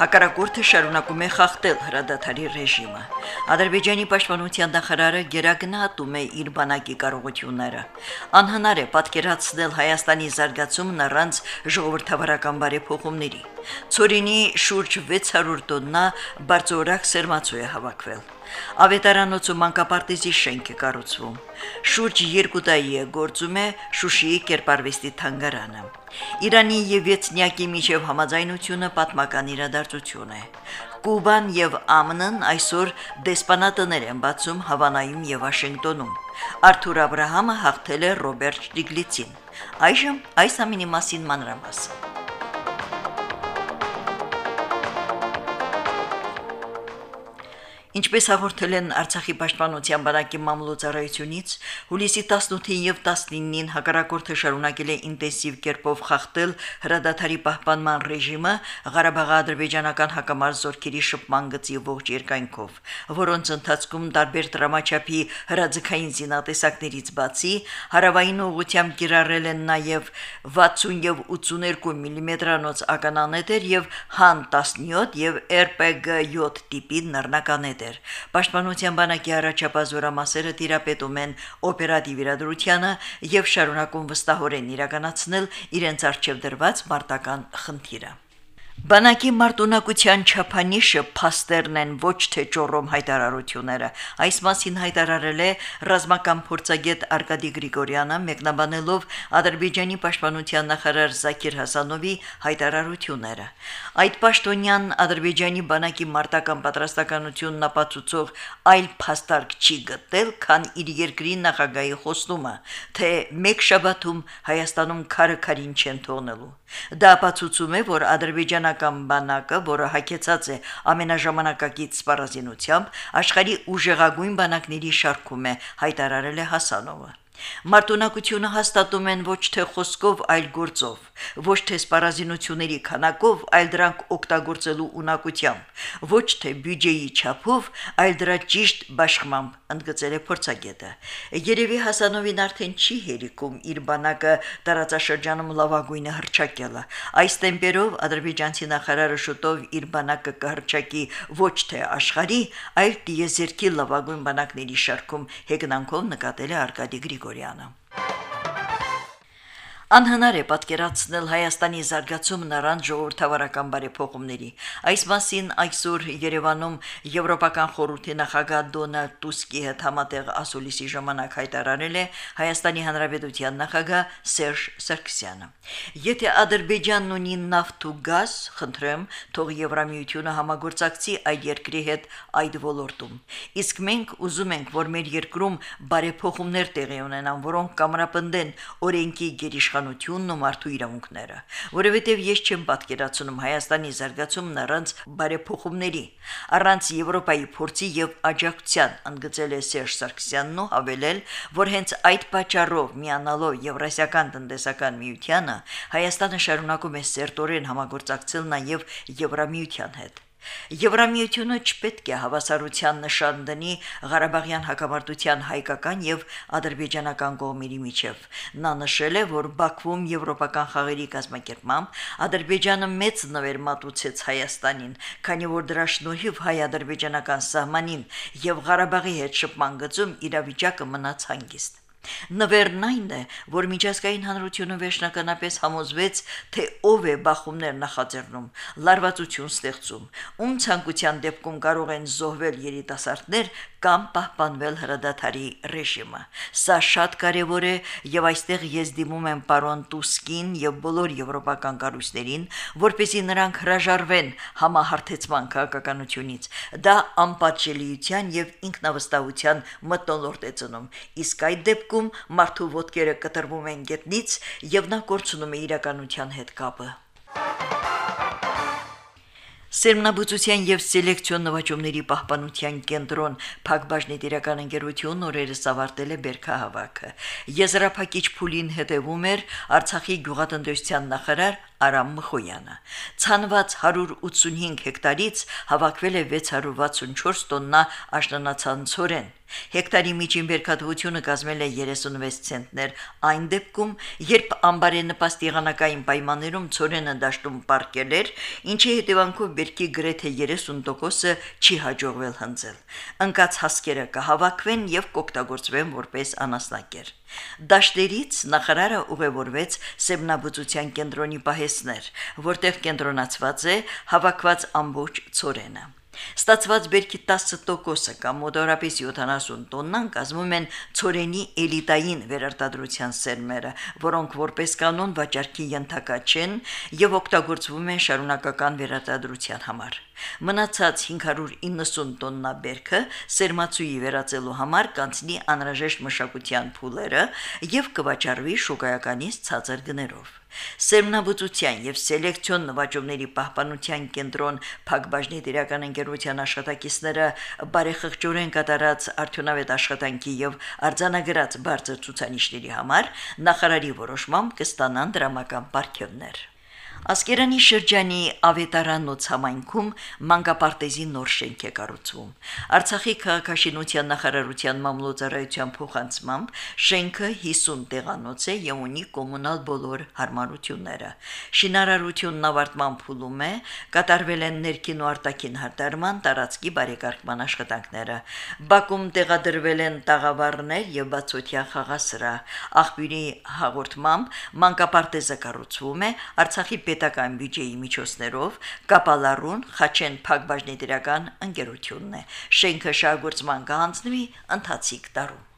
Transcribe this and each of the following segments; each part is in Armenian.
Հակառակորդը շարունակում է խախտել հրադադարի ռեժիմը։ Ադրբեջանի պաշտպանության նախարարը գերագնահատում է իր բանակի կարողությունները։ Անհնար է պատկերացնել Հայաստանի զարգացումն առանց ժողովրդավարական բարեփոխումների։ Ցորինի շուրջ 600 տոննա բարձրորակ սերմացու է հավաքվել։ Ավետարանոցու մանկապարտեզի շենք է կառուցվում։ Շուրջ 2 տարի է գործում է Շուշիի կերպարվեստի թանգարանը։ Իրանի եւ Վեցնյակի միջև համաձայնությունը պատմական իրադարձություն է։ Կուբան եւ ԱՄՆ-ն այսօր դեսպանատներ են բացում Հավանայում եւ Վաշինգտոնում։ Արթուր Աբ รา համը հաղթել է Ռոբերտ Շտիգլիցին։ Այժմ այս ամինի մասին մանրամասն։ Ինչպես հաղորդել են Արցախի պաշտպանության բանակի մամլոյցարայությունից, հուլիսի 18-ին եւ 19-ին հակառակորդը շարունակել է ինտենսիվ կերպով խախտել հրադադարի պահպանման ռեժիմը Ղարաբաղի ադրբեջանական հակամարտ զորքերի շփման գծի ողջ երկայնքով, որոնց ընթացքում տարբեր դրամաչափի հրաձգային զինատեսակներից բացի հարավային ուղությամբ կիրառել են նաեւ 60 եւ 82 մմ-անոց ականանետեր եւ հան 17 եւ RPG 7 տիպի նռնականետեր էր։ Պաշտպանության բանակի առաջապահ զորամասերը տիրապետում են օպերատիվ իրադրությանը եւ շարունակում վստահորեն իրականացնել իրենց արժեվ դրված մարտական խնդիրը։ Բանակի մարտունակության չափանիշը փաստերն են ոչ թե ճորոմ հայտարարությունները։ Այս մասին հայտարարել է ռազմական փորձագետ Արկադի Գրիգորյանը, մեկնաբանելով Ադրբեջանի պաշտպանության նախարար Զաքիր Հասանովի հայտարարությունները։ Այդ պաշտոնյան Ադրբեջանի բանակի մարտական պատրաստականությունն ապացուցող այլ փաստարկ չի գտել, քան իր երկրի նախագահի խոստումը, թե մեկ շաբաթում Հայաստանում քարը քարին չեն թողնելու։ Դա ապացուցում է, որ ադրբեջանական բանակը, որը հակեցած է ամենաժամանակակից սպառազինությամբ, աշխարի ուժեղագույն բանակների շարքում է, հայտարարել է Հասանովը։ Մարտունակությունը հաստատում են ոչ թե խոսքով, այլ գործով, ոչ թե սպառազինությունների քանակով, այլ դրանք օգտագործելու ունակությամբ, ոչ թե բյուջեի չափով, այլ դրա ճիշտ բաշխմամբ, ընդգծել է փորձագետը։ Երևի Հասանովին արդեն չի հերիքում իր բանակը տարածաշրջանում լավագույնը հրճակելը։ Այս տեմպերով ադրբեջանցի նախարարը շուտով իր բանակը կհրճակի ոչ թե աշխարհի, այլ տիեզերքի լավագույն բանակների շարքում հեգնանքով նկատել է Արկադի Գրիգոր Գրիգորյանը։ Անհնար է պատկերացնել Հայաստանի զարգացումն առանց ժողովրդավարական բարեփոխումների։ Այս մասին այսօր Երևանում Եվրոպական խորհրդի նախագահ Դոնալդ Տուսկի հետ համատեղ ասուլիսի ժամանակ հայտարարել է Հայաստանի Հանրապետության նախագահ Սերժ Սարգսյանը։ Եթե Ադրբեջանն ունի նավթ ու գազ, խնդրեմ, թող Եվրամիությունը համագործակցի այդ երկրի հետ այդ ոլորտում։ Իսկ մենք ուզում ենք, որ մեր երկրում բարեփոխումներ տեղի ունենան, որոնք կամրապնդեն օրենքի գերիշխ իշխանությունն ու մարդու իրավունքները, որովհետև ես չեմ պատկերացնում Հայաստանի զարգացումն առանց բարեփոխումների, առանց Եվրոպայի փորձի եւ աջակցության, ընդգծել է Սերժ Սարգսյանն ու հավելել, որ հենց այդ պատճառով միանալով Եվրասիական տնտեսական միությանը Հայաստանը շարունակում է սերտորեն համագործակցել նաեւ Եվրամիության հետ։ Եվրամիությունը չպետք է հավասարության նշան դնի Ղարաբաղյան հակամարտության հայկական եւ ադրբեջանական կողմերի միջև։ Նա նշել է, որ Բաքվում եվրոպական խաղերի կազմակերպմամբ Ադրբեջանը մեծ նվեր մատուցեց Հայաստանին, քանի որ դրա շնորհիվ հայ-ադրբեջանական սահմանին եւ Ղարաբաղի հետ շփման գծում իրավիճակը մնաց հանգիստ։ Նվերն այն է, որ միջազգային հանրությունը վերջնականապես համոզվեց, թե ով է բախումներ նախաձեռնում, լարվածություն ստեղծում, ում ցանկության դեպքում կարող են զոհվել երիտասարդներ կամ պահպանվել հրադադարի ռեժիմը։ Սա շատ կարևոր է եւ այստեղ ես դիմում եմ պարոն Տուսկին եւ բոլոր եվրոպական կառույցներին, որպեսզի նրանք հրաժարվեն համահարթեցման քաղաքականությունից։ Դա անպատժելիության եւ ինքնավստահության մտնոլորտ է ծնում։ Իսկ այդ դեպքում դեպքում մարդու ոտքերը կտրվում են գետնից եւ նա կորցնում է իրականության հետ կապը։ Սերմնաբուծության եւ սելեկցիոն նվաճումների պահպանության կենտրոն Փակbaşնի դիրական ընկերություն օրերս ավարտել է բերքահավաքը։ Եզրափակիչ փուլին հետևում էր Արցախի գյուղատնտեսության նախարար Արամ Մխոյանը։ Ցանված 185 հեկտարից հավաքվել է 664 տոննա աշնանացանցորեն։ Հեկտարի միջին բերքատվությունը կազմել է 36 ցենտներ այն դեպքում, երբ ամբարի նպաստ եղանակային պայմաններում ծորենը դաշտում պարկել էր, ինչի հետևանքով բերքի գրեթե 30%-ը չի հաջողվել հնձել։ Ընկած հասկերը կհավաքվեն եւ կօգտագործվեն որպես անասնակեր։ Դաշտերից նախարարը ուղևորվեց Սեբնաբուծության կենտրոնի պահեսներ, որտեղ կենտրոնացված է հավաքված ամբողջ ծորենը։ Ստացված բերքի 10%-ը կամ մոտավորապես 70 տոննան կազմում են ծորենի էլիտային վերարտադրության սերմերը, որոնք որպես կանոն վաճառքի ենթակա չեն եւ օգտագործվում են շարունակական վերարտադրության համար։ Մնացած 590 տոննա բերքը սերմացուի վերածելու համար կանցնի անհրաժեշտ մշակության փուլերը եւ կվաճառվի շուկայականից ցածր գներով։ Սերմնաբուծության եւ սելեկցիոն նվաճումների պահպանության կենտրոն Փակbaşնի դիրական ընկերության աշխատակիցները բարեխղճորեն կատարած արդյունավետ աշխատանքի եւ արձանագրած բարձր ցուցանիշների համար նախարարի որոշմամբ կստանան դրամական պարգևներ։ Ասկերանի շրջանի Ավետարանոց համայնքում մանկապարտեզի նոր շենք է կառուցվում։ Արցախի քաղաքաշինության նախարարության մամլոյցարայության փոխանցմամբ շենքը 50 տեղանոց է եւ ունի կոմունալ բոլոր հարմարությունները։ Շինարարությունն ավարտման փուլում է, կատարվել են ներքին ու արտաքին հարդարման տարածքի բարեկարգման աշխատանքները։ Բաքում տեղադրվել են տաղավարներ եւ բացօթյա խաղասրահ։ Աղբյուրի հաղորդմամբ մանկապարտեզը կառուցվում է Արցախի պետական բյուջեի միջոցներով Կապալարուն Խաչեն Փակbaşնի դիրական ընկերությունն է։ Շենքը շահգործման կհանձնվի ընթացիկ տարում։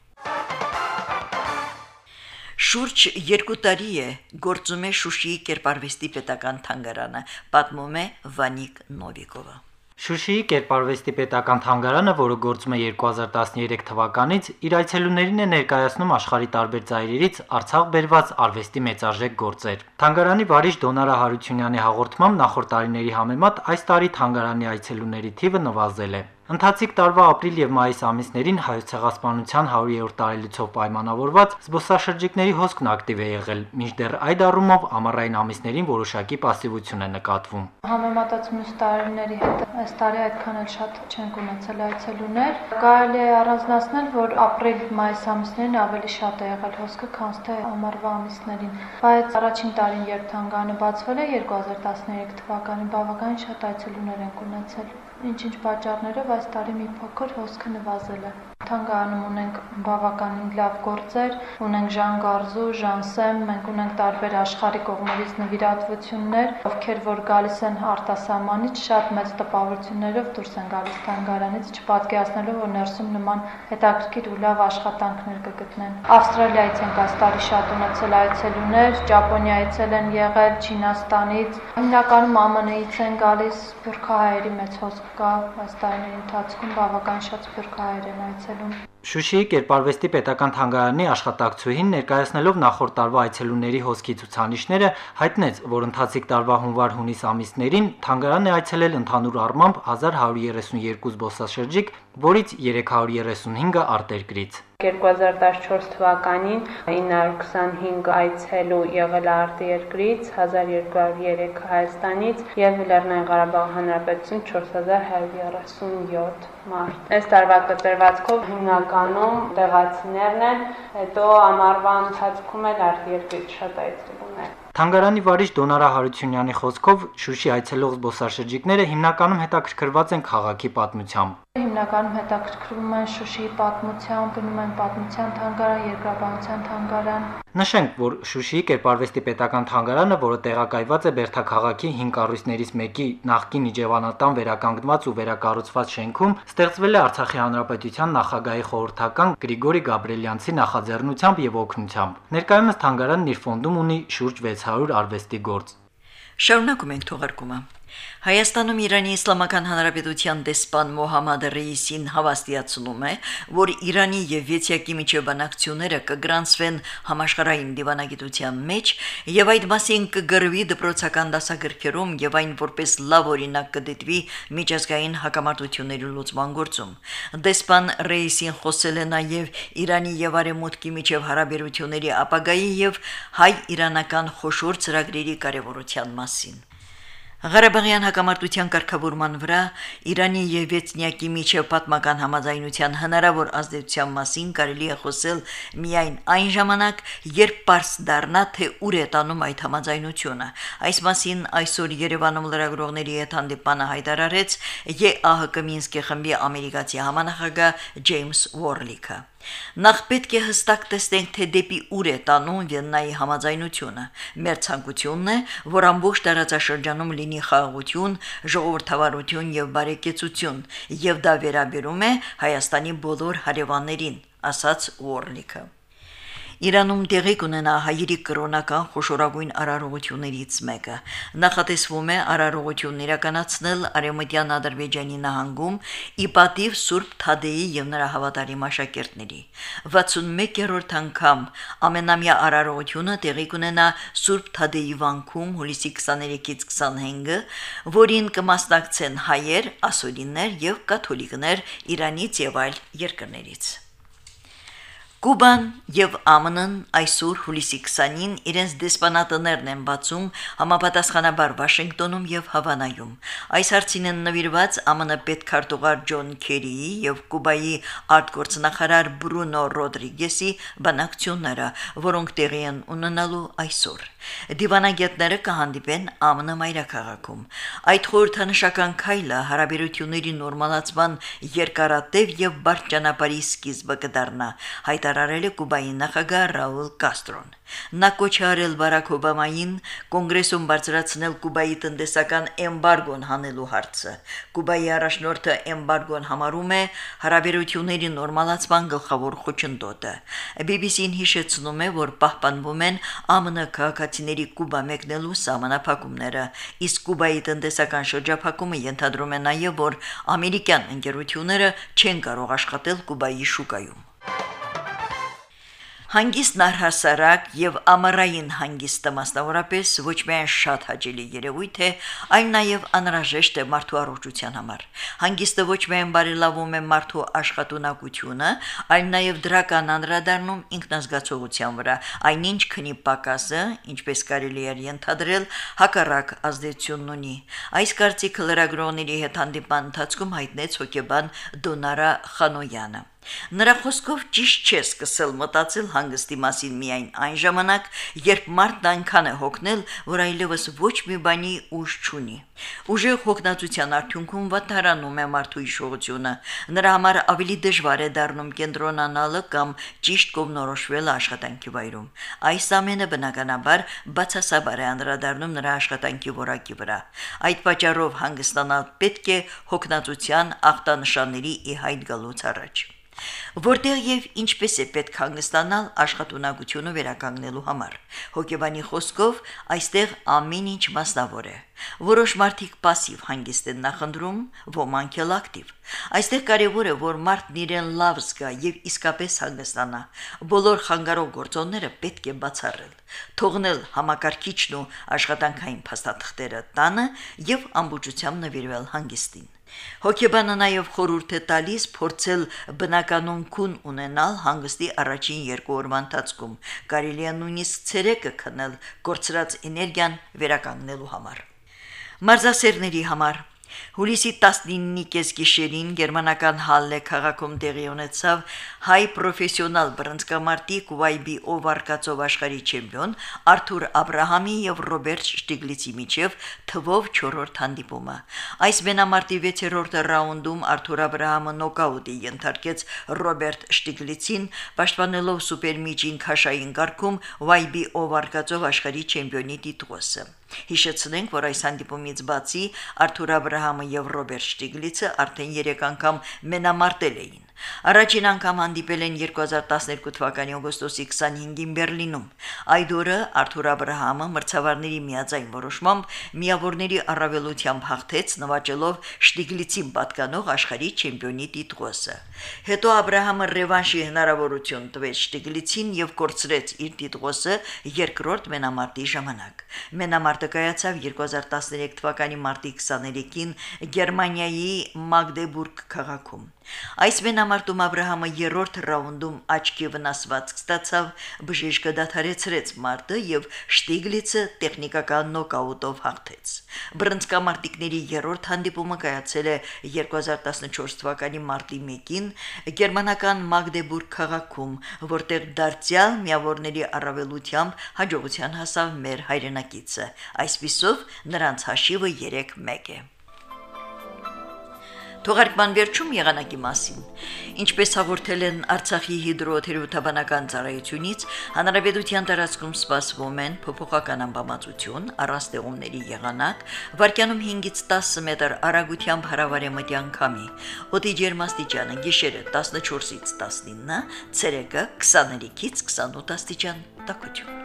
Շուրջ 2 տարի է գործում է Շուշիի կերպարվեստի պետական թանգարանը, պատմում է Վանիկ Նովիկովը։ Շուշիի Կերպարվեստի պետական թանգարանը, որը գործում է 2013 թվականից, իր այցելուներին է ներկայացնում աշխարհի տարբեր ծայրերից Արցախ բերված արվեստի մեծարժեք գործեր։ Թանգարանի վարիչ Դոնարա Հարությունյանի հաղորդմամբ նախորդ տարիների համեմատ այս տարի թանգարանի այցելուների թիվը նվազել է։ Ընթացիկ տարվա ապրիլ եւ մայիս ամիսներին հայոց ցեղասպանության 100-րդ տարելիցով պայմանավորված զբոսաշրջիկների հոսքն ակտիվ է եղել, մինչդեռ այդ առումով ամառային ամիսներին որոշակի пассивություն է նկատվում։ Համեմատած մյուս տարիների հետ, այս տարի այդքան էլ շատ չենք ունեցել այցելուներ։ Կարելի է առանձնացնել, որ ապրիլ-մայիս ամիսներին ավելի շատ է եղել հոսքը, քան թե ամառվա ամիսներին։ Բայց առաջին տարին, երբ թանգարանը բացվել է 2013 թվականին, բավականին շատ այցելուներ ենք ունեցել։ Ինչ-ինչ պատճառներով այս տարի մի փոքր հոսքը նվազել է։ Թանգարանում ունենք բավականին լավ գործեր, ունենք Ժան Գարզու, Ժան Սեմ, մենք ունենք տարբեր աշխարհի կողմերից նվիրատվություններ, ովքեր որ գալիս են արտասահմանից շատ մեծ տպավորություններով դուրս են գալիս թանգարանից, չպատկերացնելով որ ներսում նման հետաքրքիր ու լավ աշխատանքներ կգտնեն։ Ավստրալիայից ենք այս տարի շատ ունեցել այցելուներ, Ճապոնիայից են եղել, Չինաստանից, հիմնականում ԱՄՆ-ից են գալիս, Սփյուռքահայերի մեծ հոսք կա այս տարիների ընթացքում բավական շատ սփյուռքահայեր են այցելում Շուշիի Կերպարվեստի պետական թանգարանի աշխատակցուհին ներկայացնելով նախորդ տարվա այցելուների հոսքի ցուցանիշները հայտնեց, որ ընթացիկ տարվա հունվար-հունիս ամիսներին թանգարանը այցելել ընդհանուր առմամբ 1132 զբոսաշրջիկ, որից 335-ը արտերկրից։ 2014 թվականին 925 այցելու եղել արտերկրից, 1203 Հայաստանից եւ Լեռնային Ղարաբաղ Հանրապետություն 4137 մարդ։ Այս տարվա կտրվածքով հիմնականում տեղացիներն են, հետո ամառվա ընթացքում էլ արտերկրից շատ այցելուներ։ Թանգարանի վարիչ Դոնարա Հարությունյանի խոսքով Շուշի այցելող զբոսաշրջիկները հիմնականում հետաքրքրված են քաղաքի պատմությամբ հիմնականում հետաքրքրվում են Շուշիի պատմությամբ, գնում են պատմության թանգարան, երկրաբանության թանգարան։ Նշենք, որ Շուշիի Կերպարվեստի պետական թանգարանը, որը տեղակայված է Բերթաքաղաքի 5 կառույցներից մեկի նախկին Իջևանատան վերականգնված ու վերակառուցված շենքում, ստեղծվել է Արցախի Հանրապետության նախագահի խորհրդական Գրիգորի Գաբրելյանցի նախաձեռնությամբ եւ օգնությամբ։ Ներկայումս թանգարանն իր ֆոնդում ունի շուրջ 600 արվեստի գործ։ Շարունակում ենք թողարկումը։ Հայաստանում Իրանի Իսլամական Հանրապետության դեսպան Մոհամմադ Ռեյիսին հավաստիացնում է, որ Իրանի եւ Վեցիակի միջև բանակցությունները կգրանցվեն համաշխարհային դիվանագիտության մեջ եւ այդ մասին կգրվի դպրոցական դասագրքերում եւ այն որպես լավ օրինակ կդիտվի միջազգային հակամարտությունների լուծման գործում։ Դեսպան Ռեյիսին խոսել է նաեւ Իրանի եւ Արեմուտքի միջև հարաբերությունների ապագայի եւ հայ-իրանական խոշոր ծրագրերի կարեւորության մասին։ Ղարաբաղյան հակամարտության կարգավորման վրա Իրանի եւ Վեցնյակի միջև պատմական համաձայնության հնարավոր ազդեցության մասին կարելի է խոսել միայն այն ժամանակ, երբ པարս դառնա, թե ուր է տանում այդ համաձայնությունը։ Այս մասին այսօր Երևանում լրագրողների հետ հանդիպանը հայտարարեց ԵԱՀԿ Մինսկի խմբի ամերիկացի համանախագահ Ջեյմս Ուորլիքը։ Նախ պետք է հստակ տեսնենք, թե դեպի ուր է տանում Վիեննայի համաձայնությունը։ Մեր ցանկությունն է, որ ամբողջ տարածաշրջանում լինի խաղաղություն, ժողովրդավարություն եւ բարեկեցություն, եւ դա վերաբերում է Հայաստանի բոլոր հարևաններին, ասաց Ուորլիկը։ Իրանում տեղի կունենա հայերի կրոնական խոշորագույն արարողություններից մեկը։ Նախատեսվում է արարողությունն իրականացնել Արեմտյան Ադրբեջանի նահանգում ի պատիվ Սուրբ Թադեի եւ նրա հավատարիմ աշակերտների։ 61-րդ անգամ ամենամյա արարողությունը տեղի կունենա Սուրբ Թադեի վանքում հուլիսի 23-ից 25-ը, որին կմասնակցեն հայեր, ասորիներ եւ կաթոլիկներ Իրանից եւ այլ երկրներից։ Կուբան եւ ԱՄՆ-ն այսօր հուլիսի 20-ին իրենց դեսպանատներն են բացում համապատասխանաբար Վաշինգտոնում եւ Հավանայում։ Այս հարցին են նվիրված ԱՄՆ պետքարտուղար Ջոն Քերիի եւ Կուբայի արտգործնախարար Բրունո Ռոդրիգեսի բանակցությունները, որոնք տեղի են ունենալու այսօր։ Դիվանագետները կհանդիպեն ԱՄՆ մայրաքաղաքում։ Այդ խորհրդանշական քայլը հարաբերությունների նորմալացման երկարատև եւ բարդ ճանապարհի սկիզբը կդառնա, հայտարարել է Կուբայի նախագահ Ռաուլ Կաստրոն։ Նա կոչ արել Բարակ Օբամային կոնգրեսում բարձրացնել Կուբայի տնտեսական էմբարգոն հանելու հարցը։ Կուբայի առաջնորդը էմբարգոն համարում է հարաբերությունների նորմալացման գլխավոր խոչընդոտը։ BBC-ն հիշեցնում է, որ պահպանվում են ԱՄՆ քաղաքացիների Կուբա մեկնելու սահմանափակումները, իսկ Կուբայի տնտեսական շրջափակումը ենթադրում է նաև, որ ամերիկյան ընկերությունները չեն կարող աշխատել Կուբայի շուկայում։ Հանգիստն առհասարակ եւ ամառային հանգիստը մասնավորապես ոչ միայն շատ հաճելի երևույթ է, այլ նաեւ անհրաժեշտ է մարդու առողջության համար։ Հանգիստը ոչ միայն բարելավում է մարդու աշխատունակությունը, այլ նաեւ դրական անդրադառնում ինքնազգացողության վրա, այնինչ քնի պակասը, ինչպես կարելի է ենթադրել, հակառակ ազդեցություն ունի։ Այս կարծիքը լրագրողների հետ հանդիպան ընթացքում հայտնեց հոկեբան Դոնարա Խանոյանը։ Նրա խոսքով ճիշտ չէ սկսել մտածել հանգստի մասին միայն այն ժամանակ, երբ մարդն այնքան է հոգնել, որ այլևս ոչ մի բանի ուժ չունի։ Ուժեղ հոգնածության արդյունքում վատարանում է մարդու իշխողությունը։ Նրա համար ավելի դժվար է դառնում կենտրոնանալը կամ ճիշտ կողմնորոշվել աշխատանքի վայրում։ Այս ամենը բնականաբար բացասաբար է անդրադառնում նրա աշխատանքի որակի վրա։ Այդ պատճառով հանգստանալ պետք է հոգնածության ախտանշանների ի հայտ գալուց առաջ որտեղ եւ ինչպես է պետք հանգստանալ աշխատունակությունը վերականգնելու համար։ Հոգեբանի խոսքով այստեղ ամեն ինչ մասնավոր է։ Որոշ մարդիկ пассив հանգիստ են նախընտրում, ոմանք էլ ակտիվ։ Այստեղ կարևոր է, որ մարդն իրեն լավ զգա եւ իսկապես հանգստանա։ Բոլոր խանգարող գործոնները պետք է բացառել, թողնել համակարգիչն ու աշխատանքային փաստաթղթերը տանը եւ ամբողջությամբ նվիրվել հանգստին։ Հոգեբանը նաև խորհուրդ է տալիս փորձել բնականon քուն ունենալ հանգստի առաջին երկու օրվա ընթացքում։ Կարելի է նույնիսկ ցերեկը քնել կորցրած էներգիան վերականգնելու համար։ Մարզասերների համար Հուլիսի 19-ի կեսգիշերին գերմանական Հալլե քաղաքում տեղի ունեցավ հայ պրոֆեսիոնալ բռնցքամարտի Կուվայբի Օվարկացով աշխարհի չեմպիոն Արթուր Աբ รา համի եւ Ռոբերտ Շտիգլիցի միջև թվով 4-րդ հանդիպումը։ Այս մենամարտի 6-րդ ռաունդում Արթուր Աբ รา համը նոկաուտի ենթարկեց Ռոբերտ Շտիգլիցին, պաշտպանելով սուպերմիջին քաշային գարկում Վայբի Օվարկացով աշխարհի չեմպիոնի տիտղոսը։ Հիշեցնենք, որ այս հանդիպումից բացի Արթուր Աբ รา համը եւ Ռոբերտ Շտիգլիցը արդեն 3 անգամ մենամարտել էին։ Առաջին անգամ հանդիպել են 2012 թվականի օգոստոսի 25-ին Բերլինում։ Այդ օրը Արթուր Աբ รา համը մրցավարների միաձայն որոշմամբ միավորների առավելությամբ հաղթեց նվաճելով Շտիգլիցին պատկանող աշխարհի չեմպիոնի տիտղոսը։ Հետո Աբ รา համը ռևանշի հնարավորություն տվեց Շտիգլիցին եւ կորցրեց իր տիտղոսը երկրորդ մենամարտի ժամանակ։ Մենամարտը կայացավ 2013 թվականի մարտի 23-ին Գերմանիայի Մագդեբուրգ քաղաքում։ Այս մենամարտում Աբ รา համը երրորդ ռաունդում աչքի վնասվածք ստացավ, բժիշկը դադարեցրեց մարտը եւ Շտիգլիցը տեխնիկական նոկաուտով հաղթեց։ Բրոնզկամարտիկների երրորդ հանդիպումը կայացել է 2014 թվականի մարտի 1-ին գերմանական Մագդեբուրգ քաղաքում, որտեղ դարձյալ միավորների առավելությամբ հաջողության հասավ մեր հայրենակիցը։ Այսպիսով նրանց հաշիվը 3-1 է։ Թողարկման վերջում եղանակի մասին։ Ինչպես հաղորդել են Արցախի հիդրոթերապևտաբանական ծառայությունից, հանրապետության տարածքում սպասվում են փոփոխական ամպամածություն, առանց ձեղումների եղանակ, վարկյանում 5-ից 10 մետր արագությամբ հարավարեմտյան քամի։ Օդի ջերմաստիճանը՝ գիշերը 14-ից 19, ցերեկը 23-ից 28 աստիճան տաքություն։